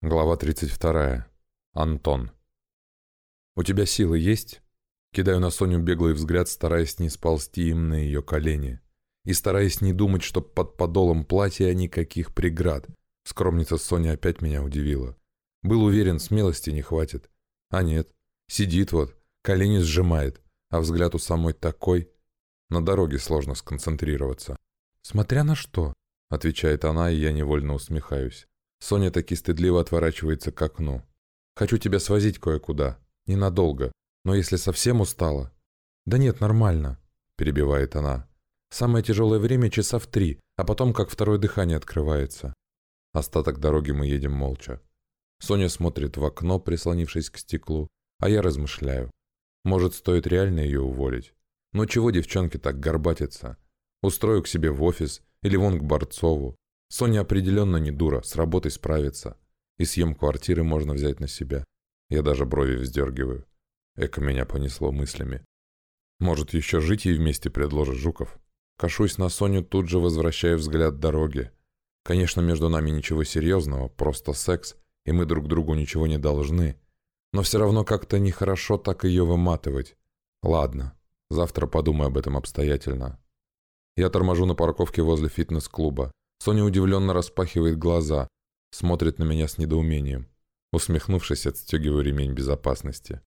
Глава 32. Антон. «У тебя силы есть?» Кидаю на Соню беглый взгляд, стараясь не сползти им на ее колени. И стараясь не думать, что под подолом платья никаких преград. Скромница Соня опять меня удивила. Был уверен, смелости не хватит. А нет. Сидит вот, колени сжимает, а взгляд у самой такой. На дороге сложно сконцентрироваться. «Смотря на что», — отвечает она, и я невольно усмехаюсь. Соня таки стыдливо отворачивается к окну. «Хочу тебя свозить кое-куда. Ненадолго. Но если совсем устала...» «Да нет, нормально», — перебивает она. «Самое тяжелое время часа в три, а потом как второе дыхание открывается». Остаток дороги мы едем молча. Соня смотрит в окно, прислонившись к стеклу, а я размышляю. Может, стоит реально ее уволить? Но чего девчонки так горбатятся? Устрою к себе в офис или вон к Борцову. Соня определенно не дура, с работой справится. И съем квартиры можно взять на себя. Я даже брови вздергиваю. Эко меня понесло мыслями. Может, еще жить ей вместе предложит Жуков? Кашусь на Соню, тут же возвращаю взгляд дороги. Конечно, между нами ничего серьезного, просто секс, и мы друг другу ничего не должны. Но все равно как-то нехорошо так ее выматывать. Ладно, завтра подумаю об этом обстоятельно. Я торможу на парковке возле фитнес-клуба. Соня удивленно распахивает глаза, смотрит на меня с недоумением. Усмехнувшись, отстегиваю ремень безопасности.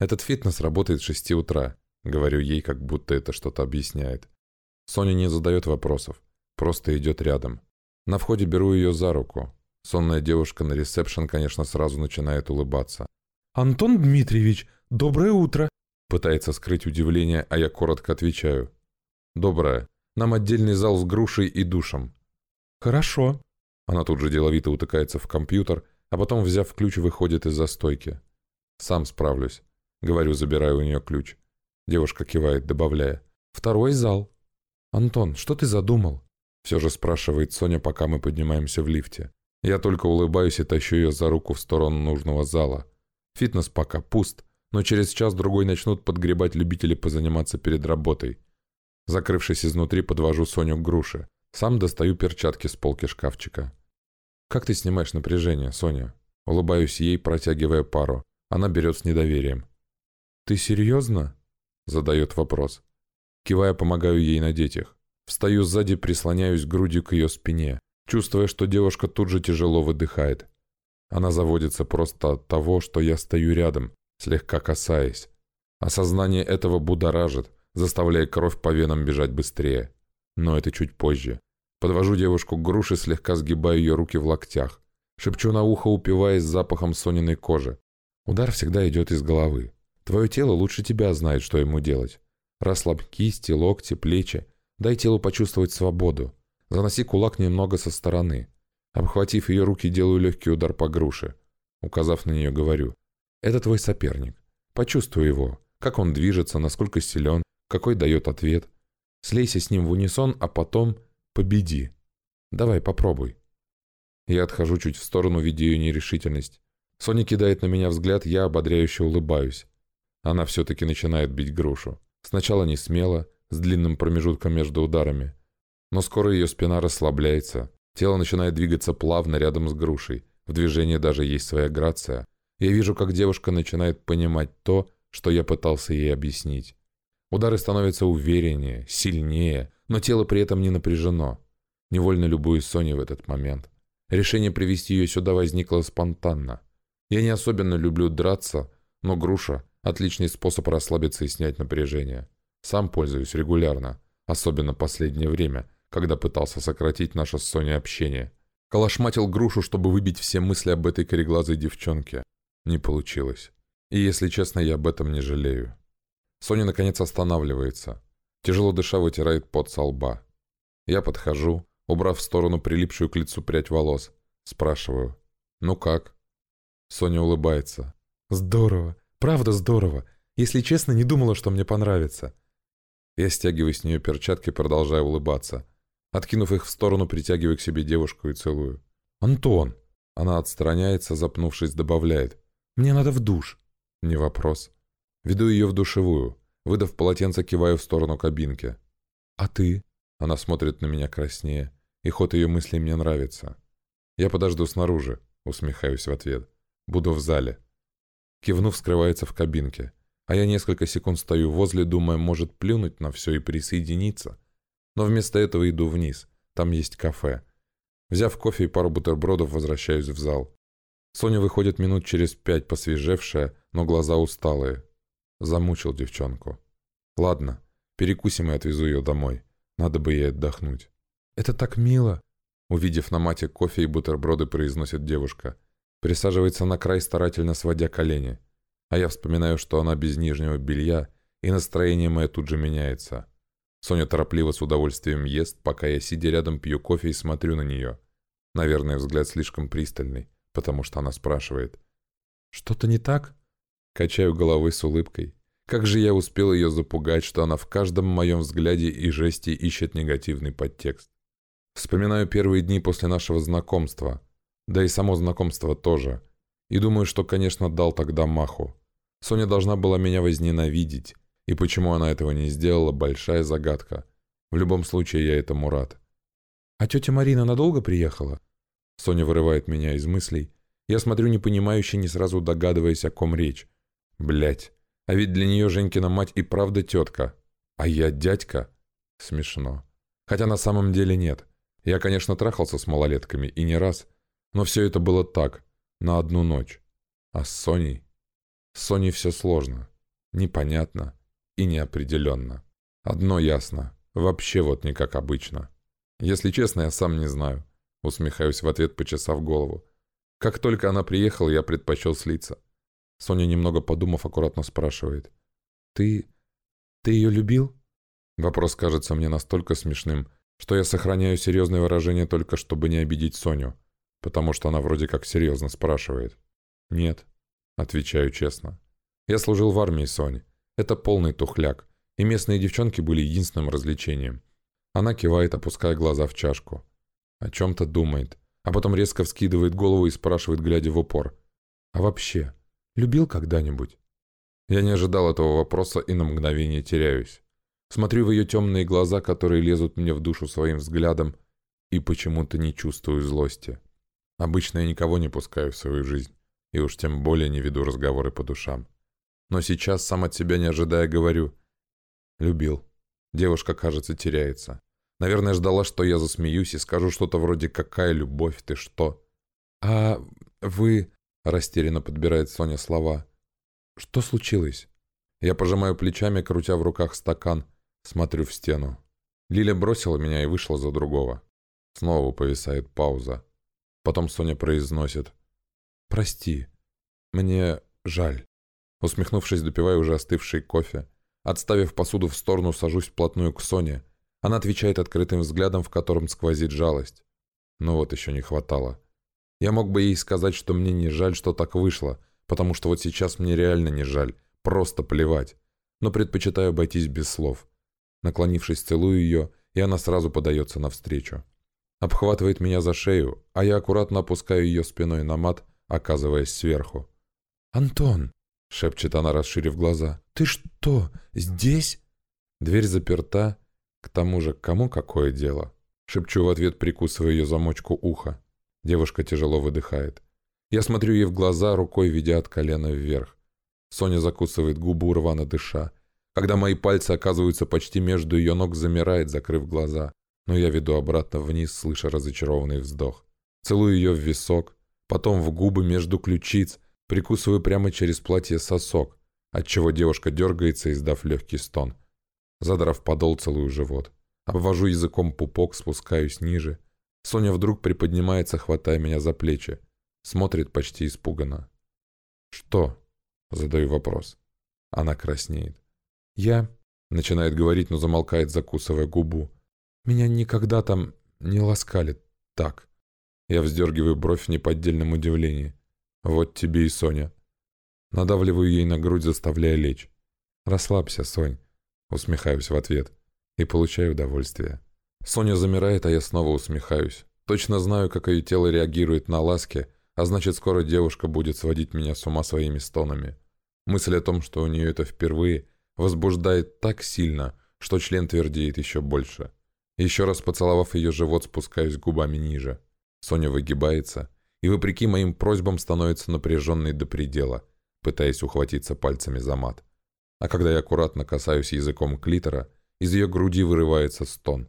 «Этот фитнес работает с шести утра», — говорю ей, как будто это что-то объясняет. Соня не задает вопросов, просто идет рядом. На входе беру ее за руку. Сонная девушка на ресепшн, конечно, сразу начинает улыбаться. «Антон Дмитриевич, доброе утро!» Пытается скрыть удивление, а я коротко отвечаю. «Доброе. Нам отдельный зал с грушей и душем. «Хорошо». Она тут же деловито утыкается в компьютер, а потом, взяв ключ, выходит из застойки. «Сам справлюсь», — говорю, забираю у нее ключ. Девушка кивает, добавляя. «Второй зал». «Антон, что ты задумал?» Все же спрашивает Соня, пока мы поднимаемся в лифте. Я только улыбаюсь и тащу ее за руку в сторону нужного зала. Фитнес пока пуст, но через час-другой начнут подгребать любители позаниматься перед работой. Закрывшись изнутри, подвожу Соню к груше. Сам достаю перчатки с полки шкафчика. «Как ты снимаешь напряжение, Соня?» Улыбаюсь ей, протягивая пару. Она берет с недоверием. «Ты серьезно?» Задает вопрос. Кивая, помогаю ей надеть их. Встаю сзади, прислоняюсь грудью к ее спине, чувствуя, что девушка тут же тяжело выдыхает. Она заводится просто от того, что я стою рядом, слегка касаясь. Осознание этого будоражит, заставляя кровь по венам бежать быстрее. Но это чуть позже. Подвожу девушку к груше, слегка сгибаю ее руки в локтях. Шепчу на ухо, упиваясь запахом Сониной кожи. Удар всегда идет из головы. Твое тело лучше тебя знает, что ему делать. Расслабь кисти, локти, плечи. Дай телу почувствовать свободу. Заноси кулак немного со стороны. Обхватив ее руки, делаю легкий удар по груше. Указав на нее, говорю. Это твой соперник. Почувствуй его. Как он движется, насколько силен, какой дает ответ. Слейся с ним в унисон, а потом победи. Давай, попробуй. Я отхожу чуть в сторону, видя ее нерешительность. Соня кидает на меня взгляд, я ободряюще улыбаюсь. Она все-таки начинает бить грушу. Сначала не смело, с длинным промежутком между ударами. Но скоро ее спина расслабляется. Тело начинает двигаться плавно рядом с грушей. В движении даже есть своя грация. Я вижу, как девушка начинает понимать то, что я пытался ей объяснить. Удары становятся увереннее, сильнее, но тело при этом не напряжено. Невольно любуюсь Соней в этот момент. Решение привести ее сюда возникло спонтанно. Я не особенно люблю драться, но груша – отличный способ расслабиться и снять напряжение. Сам пользуюсь регулярно, особенно последнее время, когда пытался сократить наше с Соней общение. Калашматил грушу, чтобы выбить все мысли об этой кореглазой девчонке. Не получилось. И если честно, я об этом не жалею. Соня наконец останавливается. Тяжело дыша вытирает пот со лба. Я подхожу, убрав в сторону прилипшую к лицу прядь волос. Спрашиваю. «Ну как?» Соня улыбается. «Здорово. Правда здорово. Если честно, не думала, что мне понравится». Я стягиваю с нее перчатки, продолжая улыбаться. Откинув их в сторону, притягиваю к себе девушку и целую. «Антон!» Она отстраняется, запнувшись, добавляет. «Мне надо в душ». «Не вопрос». Веду ее в душевую. Выдав полотенце, киваю в сторону кабинки. «А ты?» Она смотрит на меня краснее, и ход ее мыслей мне нравится. «Я подожду снаружи», усмехаюсь в ответ. «Буду в зале». Кивнув, скрывается в кабинке. А я несколько секунд стою возле, думая, может плюнуть на все и присоединиться. Но вместо этого иду вниз. Там есть кафе. Взяв кофе и пару бутербродов, возвращаюсь в зал. Соня выходит минут через пять, посвежевшая, но глаза усталые. Замучил девчонку. Ладно, перекусим и отвезу ее домой. Надо бы ей отдохнуть. «Это так мило!» Увидев на мате кофе и бутерброды, произносит девушка. Присаживается на край, старательно сводя колени. А я вспоминаю, что она без нижнего белья, и настроение мое тут же меняется. Соня торопливо с удовольствием ест, пока я, сидя рядом, пью кофе и смотрю на нее. Наверное, взгляд слишком пристальный, потому что она спрашивает. «Что-то не так?» Качаю головой с улыбкой. Как же я успел ее запугать, что она в каждом моем взгляде и жесте ищет негативный подтекст. Вспоминаю первые дни после нашего знакомства. Да и само знакомство тоже. И думаю, что, конечно, дал тогда маху. Соня должна была меня возненавидеть, и почему она этого не сделала, большая загадка. В любом случае, я этому рад. «А тетя Марина надолго приехала?» Соня вырывает меня из мыслей. Я смотрю непонимающе, не сразу догадываясь, о ком речь. Блять, а ведь для нее Женькина мать и правда тетка. А я дядька? Смешно. Хотя на самом деле нет. Я, конечно, трахался с малолетками, и не раз. Но все это было так, на одну ночь. А с Соней? С Соней все сложно, непонятно и неопределенно. Одно ясно. Вообще вот не как обычно. Если честно, я сам не знаю. Усмехаюсь в ответ, почесав голову. Как только она приехала, я предпочел слиться. Соня, немного подумав, аккуратно спрашивает. «Ты... ты ее любил?» Вопрос кажется мне настолько смешным, что я сохраняю серьезное выражение только чтобы не обидеть Соню, потому что она вроде как серьезно спрашивает. «Нет», — отвечаю честно. «Я служил в армии, Соня. Это полный тухляк, и местные девчонки были единственным развлечением. Она кивает, опуская глаза в чашку. О чем-то думает, а потом резко вскидывает голову и спрашивает, глядя в упор. «А вообще, любил когда-нибудь?» Я не ожидал этого вопроса и на мгновение теряюсь. Смотрю в ее темные глаза, которые лезут мне в душу своим взглядом, и почему-то не чувствую злости. Обычно я никого не пускаю в свою жизнь, и уж тем более не веду разговоры по душам. Но сейчас, сам от себя не ожидая, говорю. Любил. Девушка, кажется, теряется. Наверное, ждала, что я засмеюсь и скажу что-то вроде «Какая любовь, ты что?» «А вы...» — растерянно подбирает Соня слова. «Что случилось?» Я пожимаю плечами, крутя в руках стакан, смотрю в стену. Лиля бросила меня и вышла за другого. Снова повисает пауза. Потом Соня произносит. «Прости, мне жаль». Усмехнувшись, допиваю уже остывший кофе. Отставив посуду в сторону, сажусь вплотную к Соне. Она отвечает открытым взглядом, в котором сквозит жалость. Но вот еще не хватало. Я мог бы ей сказать, что мне не жаль, что так вышло, потому что вот сейчас мне реально не жаль, просто плевать. Но предпочитаю обойтись без слов. Наклонившись, целую ее, и она сразу подается навстречу. Обхватывает меня за шею, а я аккуратно опускаю ее спиной на мат, оказываясь сверху. «Антон!» — шепчет она, расширив глаза. «Ты что, здесь?» Дверь заперта. К тому же, кому какое дело? Шепчу в ответ, прикусывая ее замочку уха. Девушка тяжело выдыхает. Я смотрю ей в глаза, рукой ведя от колена вверх. Соня закусывает губу, рвано дыша. Когда мои пальцы оказываются почти между ее ног, замирает, закрыв глаза. Но я веду обратно вниз, слыша разочарованный вздох. Целую ее в висок, потом в губы между ключиц, Прикусываю прямо через платье сосок, отчего девушка дергается, издав легкий стон. Задрав подол, целую живот. Обвожу языком пупок, спускаюсь ниже. Соня вдруг приподнимается, хватая меня за плечи. Смотрит почти испуганно. «Что?» — задаю вопрос. Она краснеет. «Я...» — начинает говорить, но замолкает, закусывая губу. «Меня никогда там не ласкали так». Я вздергиваю бровь в неподдельном удивлении. Вот тебе и Соня. Надавливаю ей на грудь, заставляя лечь. «Расслабься, Сонь», — усмехаюсь в ответ. И получаю удовольствие. Соня замирает, а я снова усмехаюсь. Точно знаю, как ее тело реагирует на ласки, а значит, скоро девушка будет сводить меня с ума своими стонами. Мысль о том, что у нее это впервые, возбуждает так сильно, что член твердеет еще больше. Еще раз поцеловав ее живот, спускаюсь губами ниже. Соня выгибается, и, вопреки моим просьбам, становится напряженной до предела, пытаясь ухватиться пальцами за мат. А когда я аккуратно касаюсь языком клитора, из ее груди вырывается стон.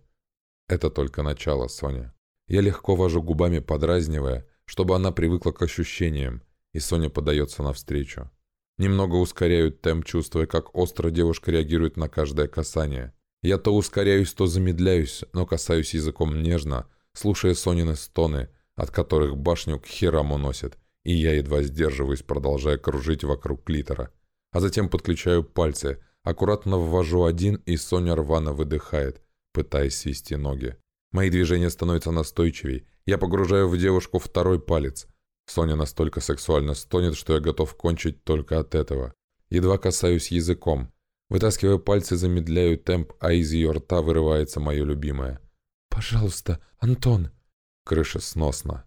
Это только начало, Соня. Я легко вожу губами, подразнивая, чтобы она привыкла к ощущениям, и Соня подается навстречу. Немного ускоряю темп, чувствуя, как остро девушка реагирует на каждое касание. Я то ускоряюсь, то замедляюсь, но касаюсь языком нежно, слушая Сонины стоны, от которых башню к херам уносит, и я едва сдерживаюсь, продолжая кружить вокруг клитора. А затем подключаю пальцы, аккуратно ввожу один, и Соня рвано выдыхает, пытаясь свести ноги. Мои движения становятся настойчивей. Я погружаю в девушку второй палец. Соня настолько сексуально стонет, что я готов кончить только от этого. Едва касаюсь языком. Вытаскивая пальцы, замедляю темп, а из ее рта вырывается мое любимое. «Пожалуйста, Антон!» Крыша сносна.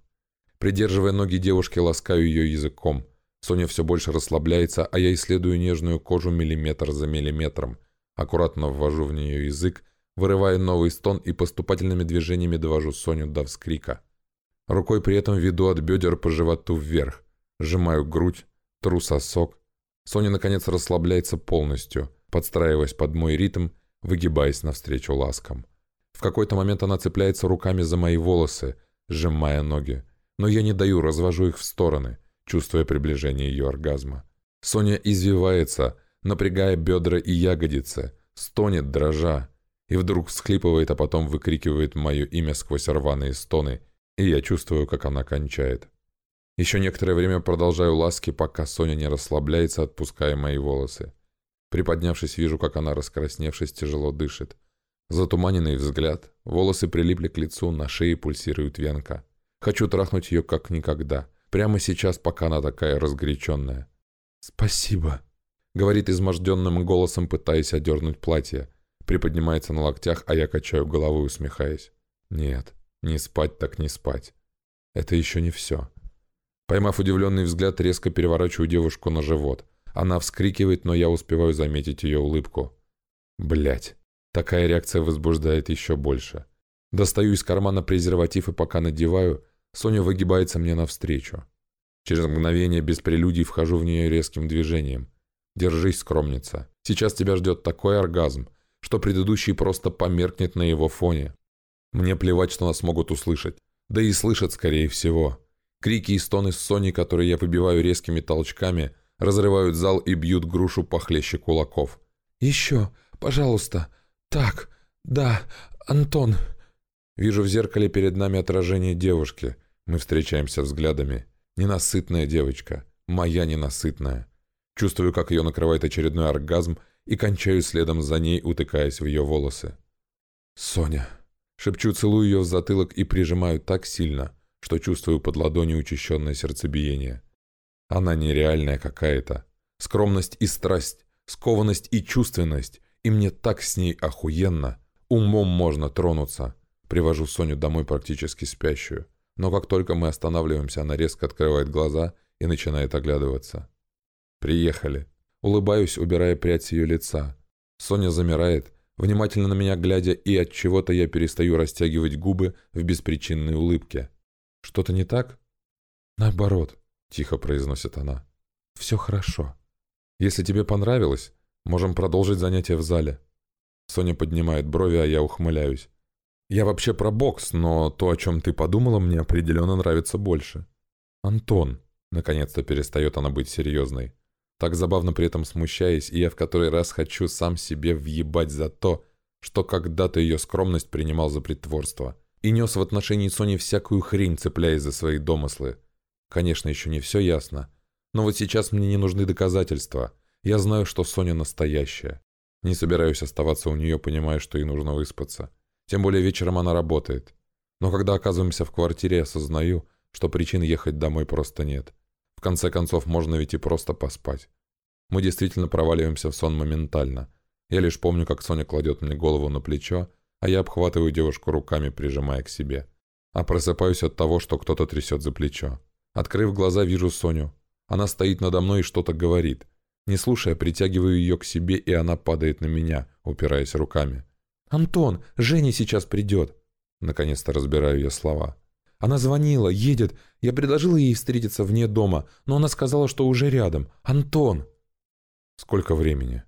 Придерживая ноги девушки, ласкаю ее языком. Соня все больше расслабляется, а я исследую нежную кожу миллиметр за миллиметром. Аккуратно ввожу в нее язык, вырываю новый стон и поступательными движениями довожу Соню до вскрика. Рукой при этом веду от бедер по животу вверх, сжимаю грудь, тру сосок. Соня, наконец, расслабляется полностью, подстраиваясь под мой ритм, выгибаясь навстречу ласкам. В какой-то момент она цепляется руками за мои волосы, сжимая ноги. Но я не даю, развожу их в стороны, чувствуя приближение ее оргазма. Соня извивается, напрягая бедра и ягодицы, стонет, дрожа, и вдруг всхлипывает, а потом выкрикивает мое имя сквозь рваные стоны, и я чувствую, как она кончает. Еще некоторое время продолжаю ласки, пока Соня не расслабляется, отпуская мои волосы. Приподнявшись, вижу, как она, раскрасневшись, тяжело дышит. Затуманенный взгляд, волосы прилипли к лицу, на шее пульсирует венка. Хочу трахнуть ее как никогда. Прямо сейчас, пока она такая разгоряченная. «Спасибо», — говорит изможденным голосом, пытаясь одернуть платье. Приподнимается на локтях, а я качаю головой, усмехаясь. Нет, не спать так не спать. Это еще не все. Поймав удивленный взгляд, резко переворачиваю девушку на живот. Она вскрикивает, но я успеваю заметить ее улыбку. Блять, такая реакция возбуждает еще больше. Достаю из кармана презерватив и пока надеваю, Соня выгибается мне навстречу. Через мгновение без прелюдий вхожу в нее резким движением. Держись, скромница. Сейчас тебя ждет такой оргазм, что предыдущий просто померкнет на его фоне. Мне плевать, что нас могут услышать. Да и слышат, скорее всего. Крики и стоны Сони, которые я выбиваю резкими толчками, разрывают зал и бьют грушу похлеще кулаков. «Еще, пожалуйста. Так, да, Антон». Вижу в зеркале перед нами отражение девушки. Мы встречаемся взглядами. Ненасытная девочка. Моя ненасытная. Чувствую, как ее накрывает очередной оргазм, и кончаю следом за ней, утыкаясь в ее волосы. «Соня!» Шепчу, целую ее в затылок и прижимаю так сильно, что чувствую под ладонью учащенное сердцебиение. Она нереальная какая-то. Скромность и страсть, скованность и чувственность, и мне так с ней охуенно. Умом можно тронуться. Привожу Соню домой практически спящую. Но как только мы останавливаемся, она резко открывает глаза и начинает оглядываться. «Приехали». Улыбаюсь, убирая прядь с ее лица. Соня замирает, внимательно на меня глядя, и от чего-то я перестаю растягивать губы в беспричинной улыбке. «Что-то не так?» «Наоборот», — тихо произносит она. «Все хорошо. Если тебе понравилось, можем продолжить занятие в зале». Соня поднимает брови, а я ухмыляюсь. «Я вообще про бокс, но то, о чем ты подумала, мне определенно нравится больше». «Антон», — наконец-то перестает она быть серьезной. Так забавно при этом смущаясь, и я в который раз хочу сам себе въебать за то, что когда-то ее скромность принимал за притворство. И нес в отношении Сони всякую хрень, цепляясь за свои домыслы. Конечно, еще не все ясно. Но вот сейчас мне не нужны доказательства. Я знаю, что Соня настоящая. Не собираюсь оставаться у нее, понимая, что ей нужно выспаться. Тем более вечером она работает. Но когда оказываемся в квартире, осознаю, что причин ехать домой просто нет. Конце концов, можно ведь и просто поспать. Мы действительно проваливаемся в сон моментально. Я лишь помню, как Соня кладет мне голову на плечо, а я обхватываю девушку руками, прижимая к себе. А просыпаюсь от того, что кто-то трясет за плечо. Открыв глаза, вижу Соню. Она стоит надо мной и что-то говорит. Не слушая, притягиваю ее к себе, и она падает на меня, упираясь руками. «Антон, Женя сейчас придет!» Наконец-то разбираю я слова. Она звонила, едет. Я предложила ей встретиться вне дома, но она сказала, что уже рядом. Антон!» «Сколько времени?»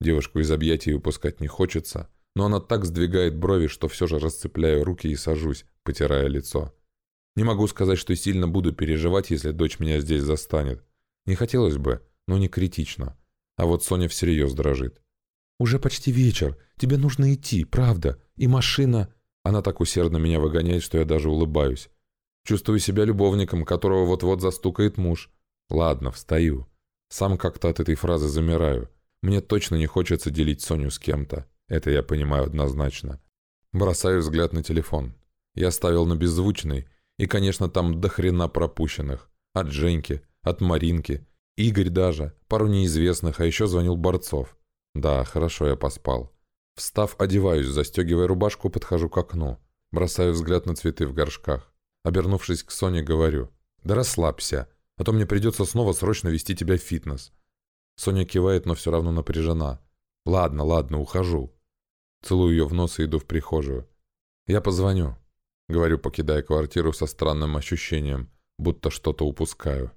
Девушку из объятий выпускать не хочется, но она так сдвигает брови, что все же расцепляю руки и сажусь, потирая лицо. Не могу сказать, что сильно буду переживать, если дочь меня здесь застанет. Не хотелось бы, но не критично. А вот Соня всерьез дрожит. «Уже почти вечер. Тебе нужно идти, правда. И машина...» Она так усердно меня выгоняет, что я даже улыбаюсь. Чувствую себя любовником, которого вот-вот застукает муж. Ладно, встаю. Сам как-то от этой фразы замираю. Мне точно не хочется делить Соню с кем-то. Это я понимаю однозначно. Бросаю взгляд на телефон. Я ставил на беззвучный, и, конечно, там до хрена пропущенных. От Женьки, от Маринки, Игорь даже, пару неизвестных, а еще звонил Борцов. Да, хорошо я поспал. Встав, одеваюсь, застегивая рубашку, подхожу к окну. Бросаю взгляд на цветы в горшках. Обернувшись к Соне, говорю. «Да расслабься, а то мне придется снова срочно вести тебя в фитнес». Соня кивает, но все равно напряжена. «Ладно, ладно, ухожу». Целую ее в нос и иду в прихожую. «Я позвоню», — говорю, покидая квартиру со странным ощущением, будто что-то упускаю.